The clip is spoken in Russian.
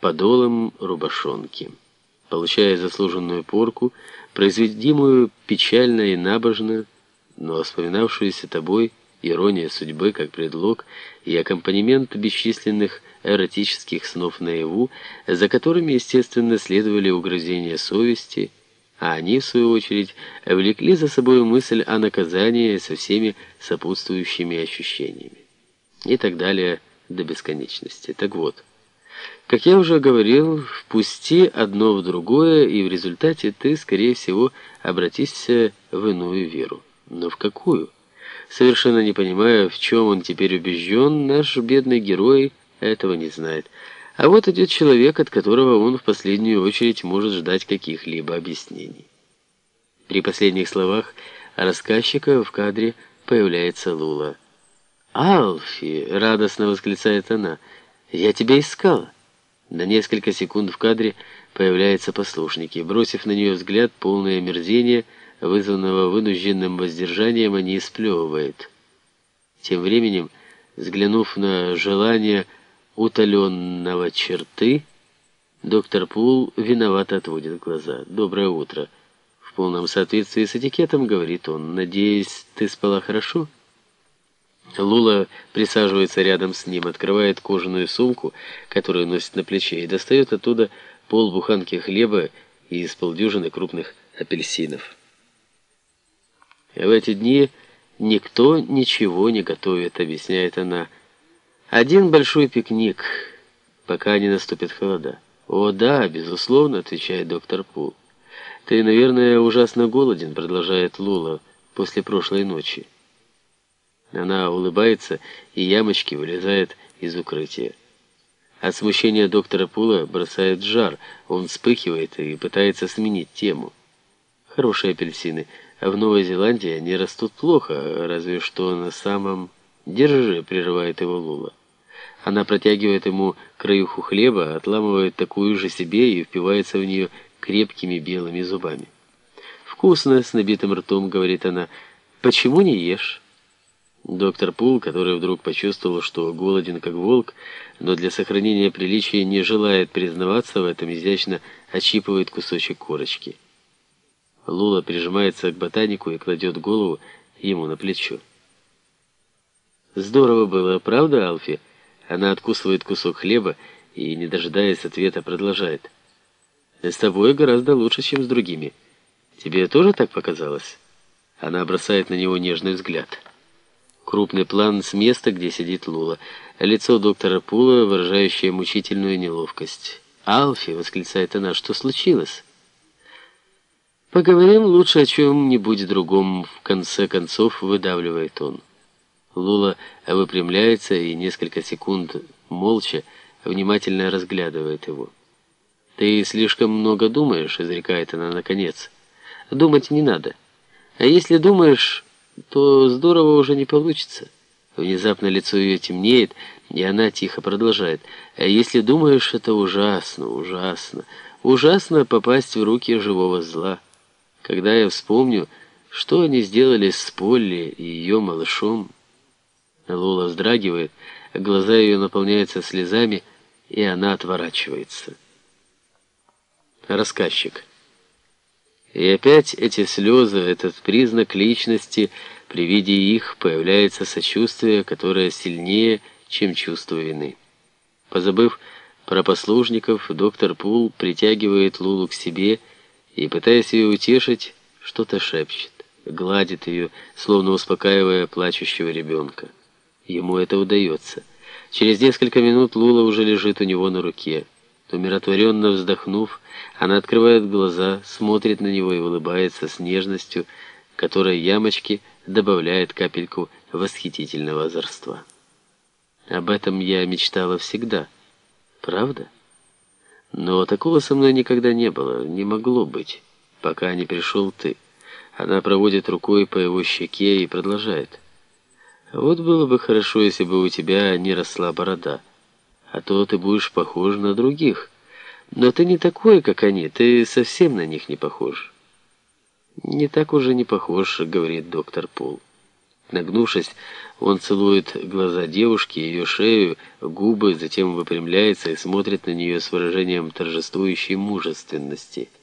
подолом рубашонки. Получая заслуженную порку, произведимую печально и набожно, но вспоминавшуюся тобой ирония судьбы как предлог и аккомпанемент бесчисленных эротических снов наяву, за которыми, естественно, следовали угрызения совести, а они, в свою очередь, влекли за собой мысль о наказании со всеми сопутствующими ощущениями. И так далее до бесконечности. Так вот, как я уже говорил, впусти одно в другое, и в результате ты, скорее всего, обратишься в иную веру. Но в какую? Совершенно не понимая, в чем он теперь убежден, наш бедный герой этого не знает. А вот идет человек, от которого он в последнюю очередь может ждать каких-либо объяснений. При последних словах рассказчика в кадре появляется Лула. «Алфи!» — радостно восклицает она. «Я тебя искала!» На несколько секунд в кадре появляются послушники. Бросив на нее взгляд, полное омерзение, вызванного вынужденным воздержанием, они сплевывает. Тем временем, взглянув на желание утоленного черты, доктор Пул виновато отводит глаза. «Доброе утро!» В полном соответствии с этикетом говорит он. «Надеюсь, ты спала хорошо?» Лула присаживается рядом с ним, открывает кожаную сумку, которую носит на плече, и достает оттуда полбуханки хлеба и из полдюжины крупных апельсинов. В эти дни никто ничего не готовит, объясняет она. Один большой пикник, пока не наступит холода. «О, да, безусловно», — отвечает доктор Пул. «Ты, наверное, ужасно голоден», — продолжает Лула после прошлой ночи. Она улыбается, и ямочки вылезают из укрытия. От смущения доктора Пула бросает жар, он вспыхивает и пытается сменить тему. Хорошие апельсины, а в Новой Зеландии они растут плохо, разве что на самом... «Держи», — прерывает его Лула. Она протягивает ему краюху хлеба, отламывает такую же себе и впивается в нее крепкими белыми зубами. «Вкусно!» — с набитым ртом, — говорит она. «Почему не ешь?» Доктор Пул, который вдруг почувствовал, что голоден как волк, но для сохранения приличия не желает признаваться в этом, изящно отщипывает кусочек корочки. Лула прижимается к ботанику и кладет голову ему на плечо. «Здорово было, правда, Алфи?» Она откусывает кусок хлеба и, не дожидаясь ответа, продолжает. «С тобой гораздо лучше, чем с другими. Тебе тоже так показалось?» Она бросает на него нежный взгляд. Крупный план с места, где сидит Лула. Лицо доктора Пула, выражающее мучительную неловкость. «Алфи!» — восклицает она. «Что случилось?» «Поговорим лучше о чем-нибудь другом», — в конце концов выдавливает он. Лула выпрямляется и несколько секунд молча, внимательно разглядывает его. «Ты слишком много думаешь», — изрекает она наконец. «Думать не надо. А если думаешь, то здорово уже не получится». Внезапно лицо ее темнеет, и она тихо продолжает. «А если думаешь, это ужасно, ужасно, ужасно попасть в руки живого зла. Когда я вспомню, что они сделали с Полли и ее малышом...» Лола вздрагивает, глаза ее наполняются слезами, и она отворачивается. Рассказчик. И опять эти слезы, этот признак личности, при виде их появляется сочувствие, которое сильнее, чем чувство вины. Позабыв про послужников, доктор Пул притягивает Лулу к себе и, пытаясь ее утешить, что-то шепчет, гладит ее, словно успокаивая плачущего ребенка. Ему это удается. Через несколько минут Лула уже лежит у него на руке. Умиротворенно вздохнув, она открывает глаза, смотрит на него и улыбается с нежностью, которой ямочки добавляет капельку восхитительного озорства. Об этом я мечтала всегда. Правда? Но такого со мной никогда не было, не могло быть, пока не пришел ты. Она проводит рукой по его щеке и продолжает. Вот было бы хорошо, если бы у тебя не росла борода. А то ты будешь похож на других. Но ты не такой, как они, ты совсем на них не похож. Не так уже не похож, говорит доктор Пол. Нагнувшись, он целует глаза девушки, ее шею, губы, затем выпрямляется и смотрит на нее с выражением торжествующей мужественности –